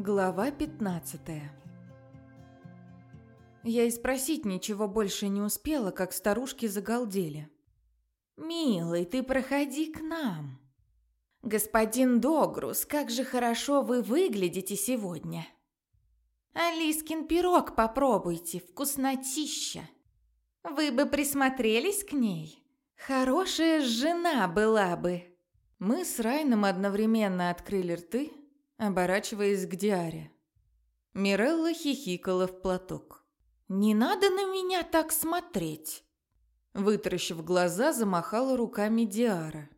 Глава 15 Я и спросить ничего больше не успела, как старушки загалдели. «Милый, ты проходи к нам!» «Господин Догрус, как же хорошо вы выглядите сегодня!» «Алискин пирог попробуйте, вкуснотища!» «Вы бы присмотрелись к ней? Хорошая жена была бы!» Мы с Райном одновременно открыли рты, оборачиваясь к Диаре. Мирелла хихикала в платок. «Не надо на меня так смотреть!» Вытаращив глаза, замахала руками Диара.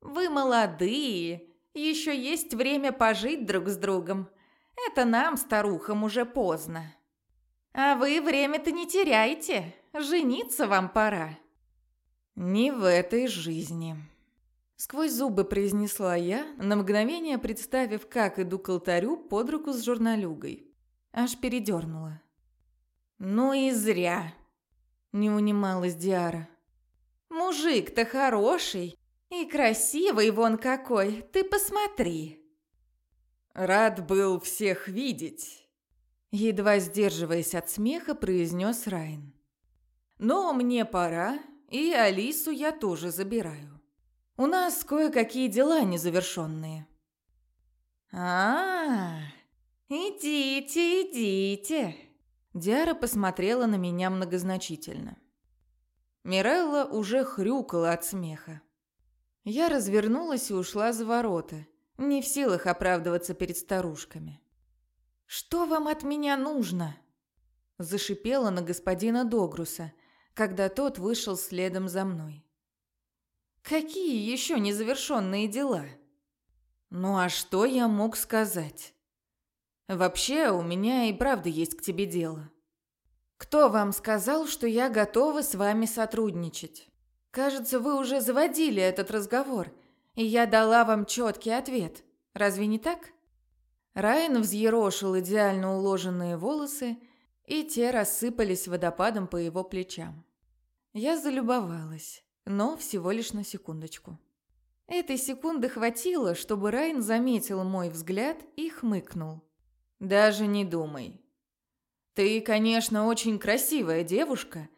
«Вы молодые, еще есть время пожить друг с другом. Это нам, старухам, уже поздно. А вы время-то не теряйте, жениться вам пора». «Не в этой жизни», Сквозь зубы произнесла я, на мгновение представив, как иду к алтарю под руку с журналюгой. Аж передернула. «Ну и зря!» – не унималась Диара. «Мужик-то хороший и красивый вон какой, ты посмотри!» «Рад был всех видеть!» Едва сдерживаясь от смеха, произнес Райн. «Но мне пора, и Алису я тоже забираю. У нас кое-какие дела незавершенные». А, идите, идите!» Диара посмотрела на меня многозначительно. Мирелла уже хрюкала от смеха. Я развернулась и ушла за ворота, не в силах оправдываться перед старушками. «Что вам от меня нужно?» Зашипела на господина Догруса, когда тот вышел следом за мной. Какие еще незавершенные дела? Ну а что я мог сказать? Вообще, у меня и правда есть к тебе дело. Кто вам сказал, что я готова с вами сотрудничать? Кажется, вы уже заводили этот разговор, и я дала вам четкий ответ. Разве не так? Райан взъерошил идеально уложенные волосы, и те рассыпались водопадом по его плечам. Я залюбовалась но всего лишь на секундочку. Этой секунды хватило, чтобы Райн заметил мой взгляд и хмыкнул. «Даже не думай. Ты, конечно, очень красивая девушка,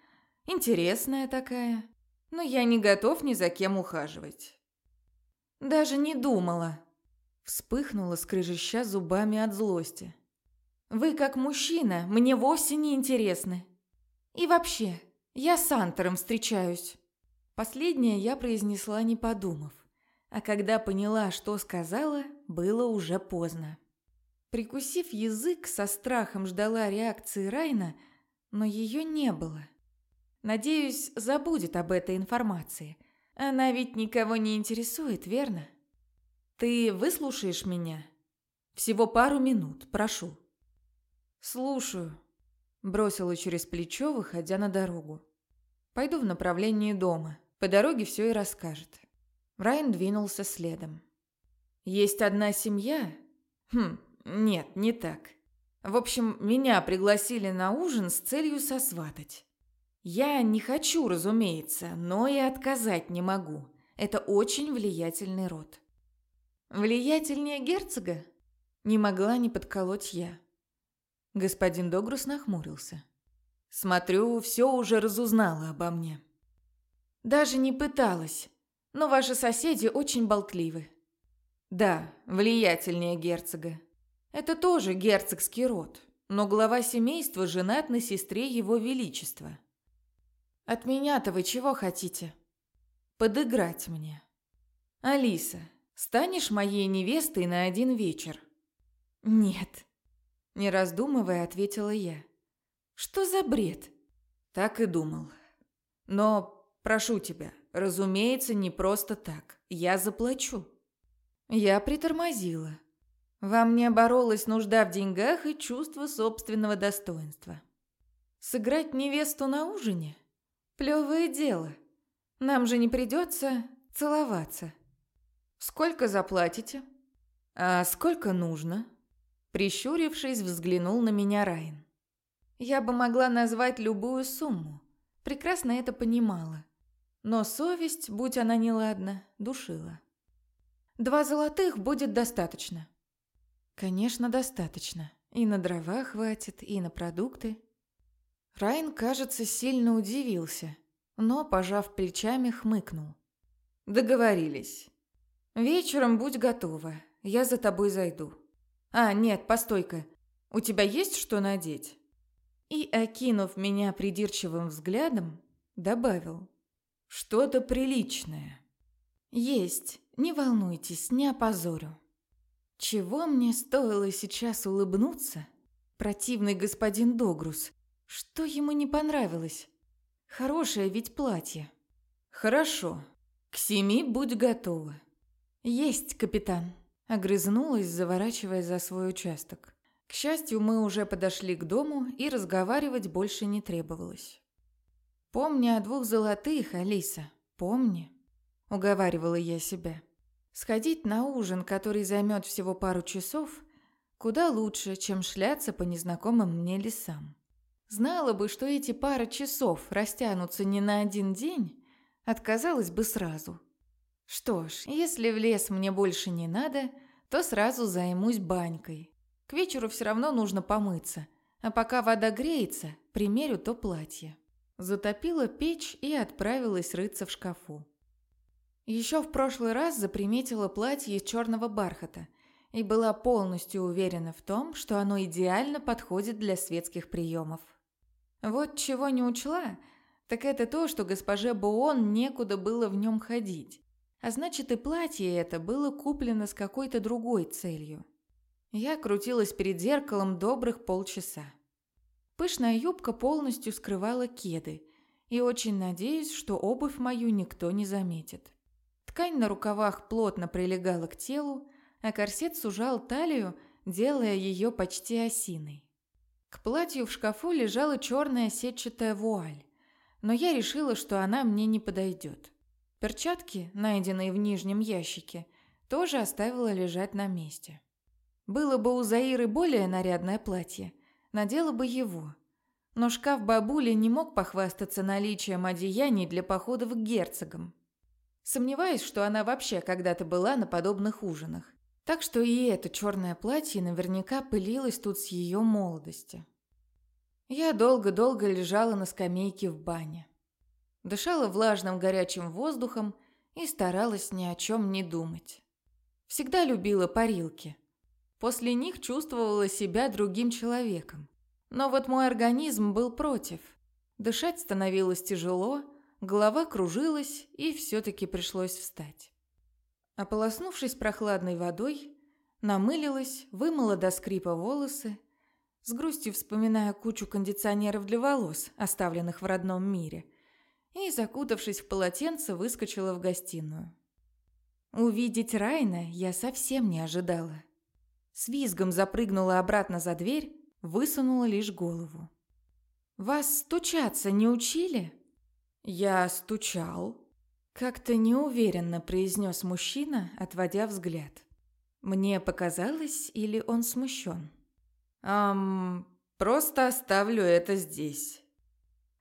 интересная такая, но я не готов ни за кем ухаживать». «Даже не думала», – вспыхнула скрежеща зубами от злости. «Вы, как мужчина, мне вовсе не интересны. И вообще, я с Антером встречаюсь». Последнее я произнесла, не подумав. А когда поняла, что сказала, было уже поздно. Прикусив язык, со страхом ждала реакции Райна, но ее не было. Надеюсь, забудет об этой информации. Она ведь никого не интересует, верно? Ты выслушаешь меня? Всего пару минут, прошу. Слушаю. Бросила через плечо, выходя на дорогу. Пойду в направлении дома. По дороге все и расскажет. Райан двинулся следом. Есть одна семья? Хм, нет, не так. В общем, меня пригласили на ужин с целью сосватать. Я не хочу, разумеется, но и отказать не могу. Это очень влиятельный род. Влиятельнее герцога? Не могла не подколоть я. Господин Догрус нахмурился. Смотрю, все уже разузнала обо мне. Даже не пыталась. Но ваши соседи очень болтливы. Да, влиятельнее герцога. Это тоже герцогский род, но глава семейства женат на сестре его величества. От меня-то вы чего хотите? Подыграть мне. Алиса, станешь моей невестой на один вечер? Нет. Не раздумывая, ответила я. Что за бред? Так и думал. Но Прошу тебя, разумеется, не просто так. Я заплачу». Я притормозила. Во мне боролась нужда в деньгах и чувство собственного достоинства. Сыграть невесту на ужине? Плевое дело. Нам же не придется целоваться. Сколько заплатите? А сколько нужно? Прищурившись, взглянул на меня Райан. Я бы могла назвать любую сумму. Прекрасно это понимала. Но совесть, будь она неладна, душила. «Два золотых будет достаточно». Конечно, достаточно. И на дрова хватит, и на продукты. Райн, кажется, сильно удивился, но, пожав плечами, хмыкнул. Договорились. Вечером будь готова, я за тобой зайду. А, нет, постой-ка, у тебя есть что надеть? И, окинув меня придирчивым взглядом, добавил. Что-то приличное. Есть, не волнуйтесь, не опозорю. Чего мне стоило сейчас улыбнуться? Противный господин Догрус. Что ему не понравилось? Хорошее ведь платье. Хорошо. К семи будь готова. Есть, капитан. Огрызнулась, заворачивая за свой участок. К счастью, мы уже подошли к дому, и разговаривать больше не требовалось. «Помни о двух золотых, Алиса, помни», — уговаривала я себя. «Сходить на ужин, который займет всего пару часов, куда лучше, чем шляться по незнакомым мне лесам. Знала бы, что эти пара часов растянутся не на один день, отказалась бы сразу. Что ж, если в лес мне больше не надо, то сразу займусь банькой. К вечеру все равно нужно помыться, а пока вода греется, примерю то платье». Затопила печь и отправилась рыться в шкафу. Еще в прошлый раз заприметила платье из черного бархата и была полностью уверена в том, что оно идеально подходит для светских приемов. Вот чего не учла, так это то, что госпоже Буон некуда было в нем ходить. А значит, и платье это было куплено с какой-то другой целью. Я крутилась перед зеркалом добрых полчаса. Пышная юбка полностью скрывала кеды, и очень надеюсь, что обувь мою никто не заметит. Ткань на рукавах плотно прилегала к телу, а корсет сужал талию, делая ее почти осиной. К платью в шкафу лежала черная сетчатая вуаль, но я решила, что она мне не подойдет. Перчатки, найденные в нижнем ящике, тоже оставила лежать на месте. Было бы у Заиры более нарядное платье, надела бы его. Но шкаф бабули не мог похвастаться наличием одеяний для походов к герцогам. Сомневаюсь, что она вообще когда-то была на подобных ужинах. Так что и это черное платье наверняка пылилось тут с ее молодости. Я долго-долго лежала на скамейке в бане. Дышала влажным горячим воздухом и старалась ни о чем не думать. Всегда любила парилки. После них чувствовала себя другим человеком. Но вот мой организм был против. Дышать становилось тяжело, голова кружилась, и все-таки пришлось встать. Ополоснувшись прохладной водой, намылилась, вымыла до скрипа волосы, с грустью вспоминая кучу кондиционеров для волос, оставленных в родном мире, и, закутавшись в полотенце, выскочила в гостиную. Увидеть Райна я совсем не ожидала. С визгом запрыгнула обратно за дверь, высунула лишь голову. «Вас стучаться не учили?» «Я стучал», — как-то неуверенно произнес мужчина, отводя взгляд. Мне показалось, или он смущен? «Ам, просто оставлю это здесь».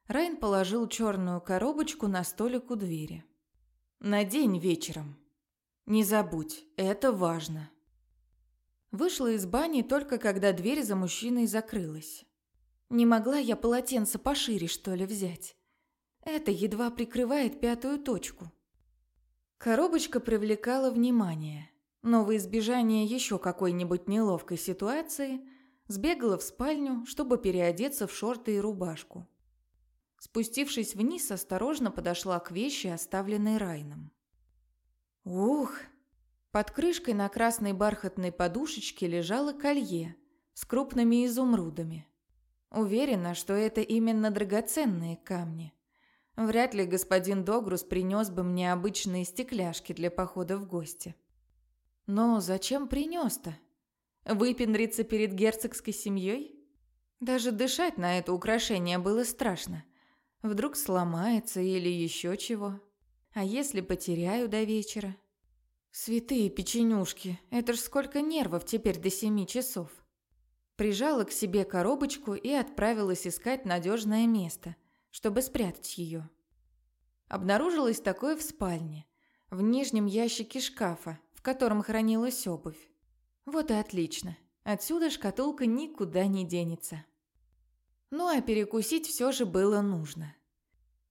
Райн положил черную коробочку на столик у двери. «Надень вечером. Не забудь, это важно». Вышла из бани только когда дверь за мужчиной закрылась. Не могла я полотенце пошире, что ли, взять. Это едва прикрывает пятую точку. Коробочка привлекала внимание, но в избежание еще какой-нибудь неловкой ситуации сбегала в спальню, чтобы переодеться в шорты и рубашку. Спустившись вниз, осторожно подошла к вещи, оставленной Райном. Ух, под крышкой на красной бархатной подушечке лежало колье с крупными изумрудами. Уверена, что это именно драгоценные камни. Вряд ли господин Догрус принес бы мне обычные стекляшки для похода в гости. Но зачем принес-то? Выпендриться перед герцогской семьей? Даже дышать на это украшение было страшно. Вдруг сломается или еще чего. А если потеряю до вечера? Святые печенюшки, это ж сколько нервов теперь до семи часов. Прижала к себе коробочку и отправилась искать надежное место, чтобы спрятать ее. Обнаружилось такое в спальне, в нижнем ящике шкафа, в котором хранилась обувь. Вот и отлично. Отсюда шкатулка никуда не денется. Ну а перекусить все же было нужно.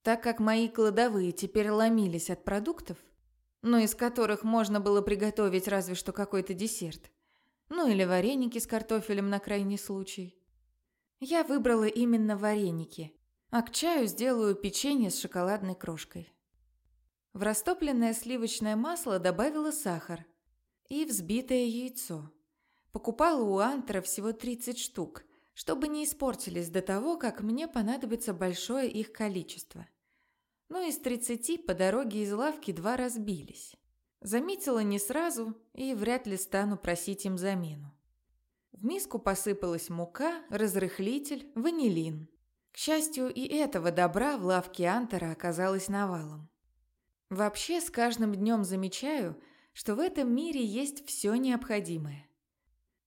Так как мои кладовые теперь ломились от продуктов, но из которых можно было приготовить разве что какой-то десерт, ну или вареники с картофелем на крайний случай. Я выбрала именно вареники, а к чаю сделаю печенье с шоколадной крошкой. В растопленное сливочное масло добавила сахар и взбитое яйцо. Покупала у Антера всего 30 штук, чтобы не испортились до того, как мне понадобится большое их количество. Но из 30 по дороге из лавки два разбились. Заметила не сразу и вряд ли стану просить им замену. В миску посыпалась мука, разрыхлитель, ванилин. К счастью, и этого добра в лавке Антера оказалось навалом. Вообще, с каждым днем замечаю, что в этом мире есть все необходимое.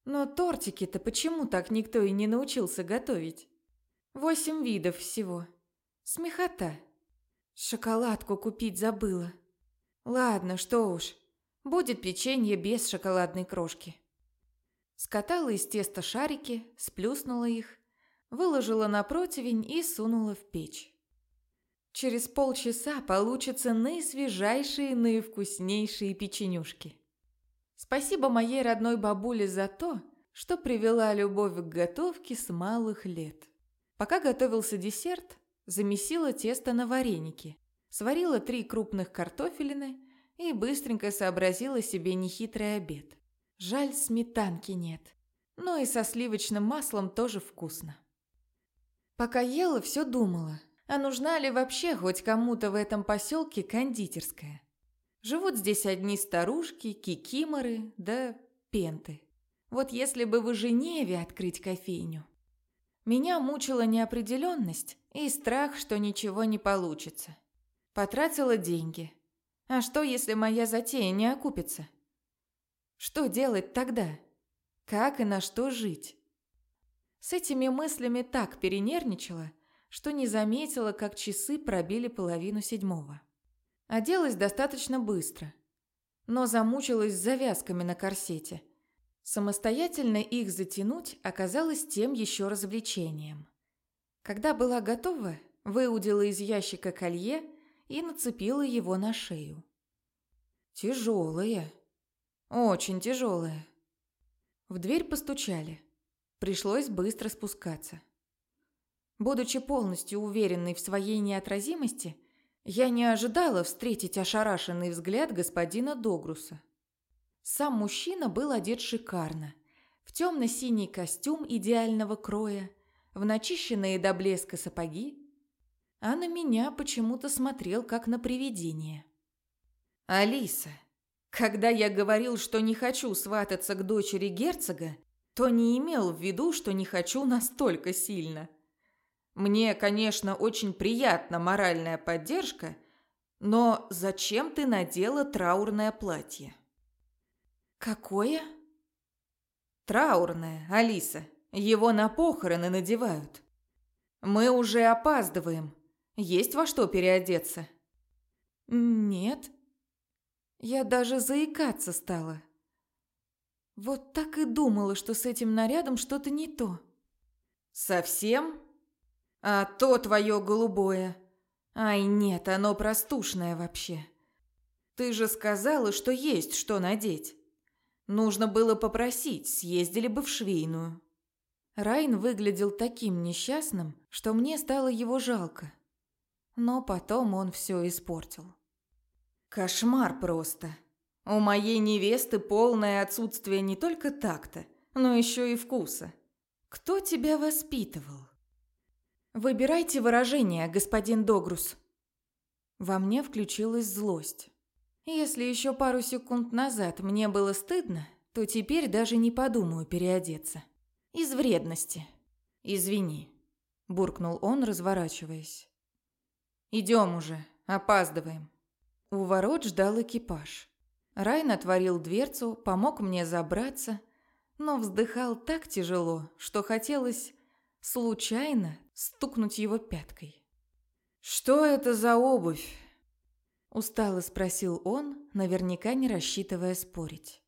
Но тортики-то почему так никто и не научился готовить? Восемь видов всего. Смехота. Шоколадку купить забыла. Ладно, что уж. Будет печенье без шоколадной крошки. Скатала из теста шарики, сплюснула их, выложила на противень и сунула в печь. Через полчаса получатся наисвежайшие, наивкуснейшие печенюшки. Спасибо моей родной бабуле за то, что привела любовь к готовке с малых лет. Пока готовился десерт, замесила тесто на вареники, сварила три крупных картофелины и быстренько сообразила себе нехитрый обед. Жаль, сметанки нет. Но и со сливочным маслом тоже вкусно. Пока ела, все думала, а нужна ли вообще хоть кому-то в этом поселке кондитерская? Живут здесь одни старушки, кикиморы, да пенты. Вот если бы в Женеве открыть кофейню. Меня мучила неопределенность и страх, что ничего не получится. Потратила деньги. А что, если моя затея не окупится? Что делать тогда? Как и на что жить? С этими мыслями так перенервничала, что не заметила, как часы пробили половину седьмого. Оделась достаточно быстро, но замучилась с завязками на корсете. Самостоятельно их затянуть оказалось тем еще развлечением. Когда была готова, выудила из ящика колье и нацепила его на шею. Тяжелое. Очень тяжелое. В дверь постучали. Пришлось быстро спускаться. Будучи полностью уверенной в своей неотразимости, я не ожидала встретить ошарашенный взгляд господина Догруса. Сам мужчина был одет шикарно. В темно-синий костюм идеального кроя, в начищенные до блеска сапоги, а на меня почему-то смотрел, как на привидение. «Алиса, когда я говорил, что не хочу свататься к дочери герцога, то не имел в виду, что не хочу настолько сильно». Мне, конечно, очень приятна моральная поддержка, но зачем ты надела траурное платье? Какое? Траурное, Алиса. Его на похороны надевают. Мы уже опаздываем. Есть во что переодеться? Нет. Я даже заикаться стала. Вот так и думала, что с этим нарядом что-то не то. Совсем? А то твое голубое. Ай, нет, оно простушное вообще. Ты же сказала, что есть что надеть. Нужно было попросить, съездили бы в швейную. Райн выглядел таким несчастным, что мне стало его жалко. Но потом он все испортил. Кошмар просто. У моей невесты полное отсутствие не только такта, но еще и вкуса. Кто тебя воспитывал? «Выбирайте выражение, господин Догрус». Во мне включилась злость. Если еще пару секунд назад мне было стыдно, то теперь даже не подумаю переодеться. Из вредности. «Извини», – буркнул он, разворачиваясь. «Идем уже, опаздываем». У ворот ждал экипаж. Райн отворил дверцу, помог мне забраться, но вздыхал так тяжело, что хотелось случайно стукнуть его пяткой. «Что это за обувь?» Устало спросил он, наверняка не рассчитывая спорить.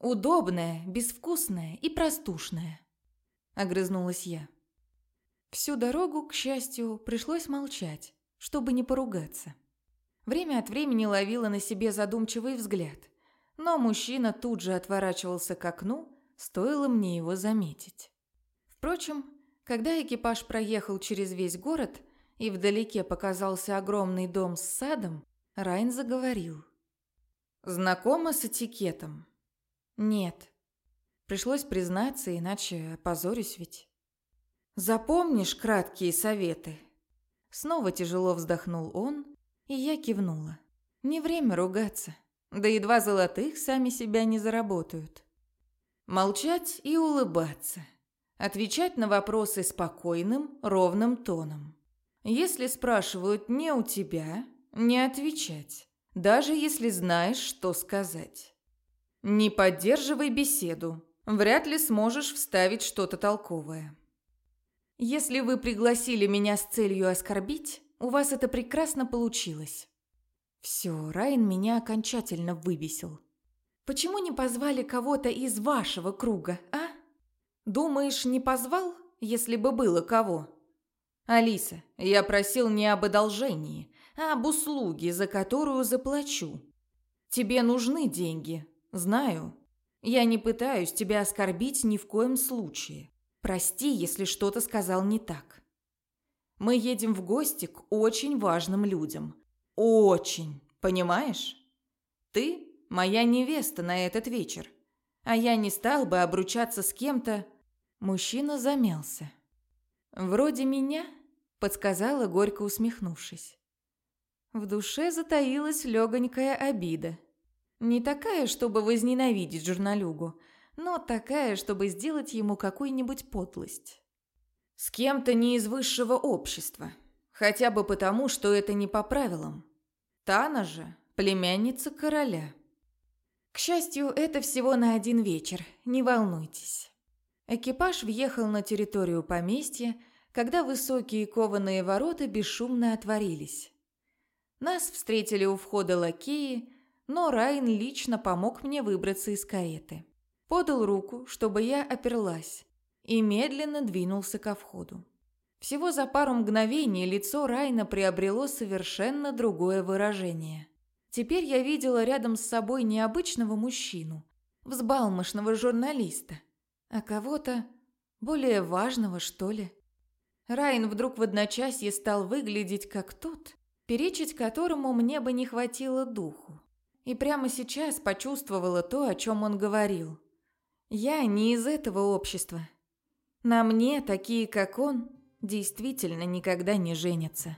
Удобная, безвкусная и простушная. Огрызнулась я. Всю дорогу, к счастью, пришлось молчать, чтобы не поругаться. Время от времени ловила на себе задумчивый взгляд, но мужчина тут же отворачивался к окну, стоило мне его заметить. Впрочем, когда экипаж проехал через весь город и вдалеке показался огромный дом с садом, Райн заговорил. «Знакома с этикетом?» «Нет». Пришлось признаться, иначе опозорюсь ведь. «Запомнишь краткие советы?» Снова тяжело вздохнул он, и я кивнула. «Не время ругаться. Да и два золотых сами себя не заработают». Молчать и улыбаться. Отвечать на вопросы спокойным, ровным тоном. Если спрашивают не у тебя, не отвечать, даже если знаешь, что сказать. Не поддерживай беседу, вряд ли сможешь вставить что-то толковое. Если вы пригласили меня с целью оскорбить, у вас это прекрасно получилось. Все, Райан меня окончательно выбесил. Почему не позвали кого-то из вашего круга, а? Думаешь, не позвал, если бы было кого? Алиса, я просил не об одолжении, а об услуге, за которую заплачу. Тебе нужны деньги, знаю. Я не пытаюсь тебя оскорбить ни в коем случае. Прости, если что-то сказал не так. Мы едем в гости к очень важным людям. Очень, понимаешь? Ты моя невеста на этот вечер. А я не стал бы обручаться с кем-то... Мужчина замялся. «Вроде меня?» – подсказала, горько усмехнувшись. В душе затаилась легонькая обида. Не такая, чтобы возненавидеть журналюгу, но такая, чтобы сделать ему какую-нибудь подлость. С кем-то не из высшего общества. Хотя бы потому, что это не по правилам. Тана же – племянница короля. К счастью, это всего на один вечер, не волнуйтесь. Экипаж въехал на территорию поместья, когда высокие кованые ворота бесшумно отворились. Нас встретили у входа лакеи, но Райн лично помог мне выбраться из кареты. Подал руку, чтобы я оперлась, и медленно двинулся ко входу. Всего за пару мгновений лицо Райна приобрело совершенно другое выражение. Теперь я видела рядом с собой необычного мужчину, взбалмошного журналиста, а кого-то более важного, что ли. Райн вдруг в одночасье стал выглядеть как тот, перечить которому мне бы не хватило духу. И прямо сейчас почувствовала то, о чем он говорил. Я не из этого общества. На мне такие, как он, действительно никогда не женятся.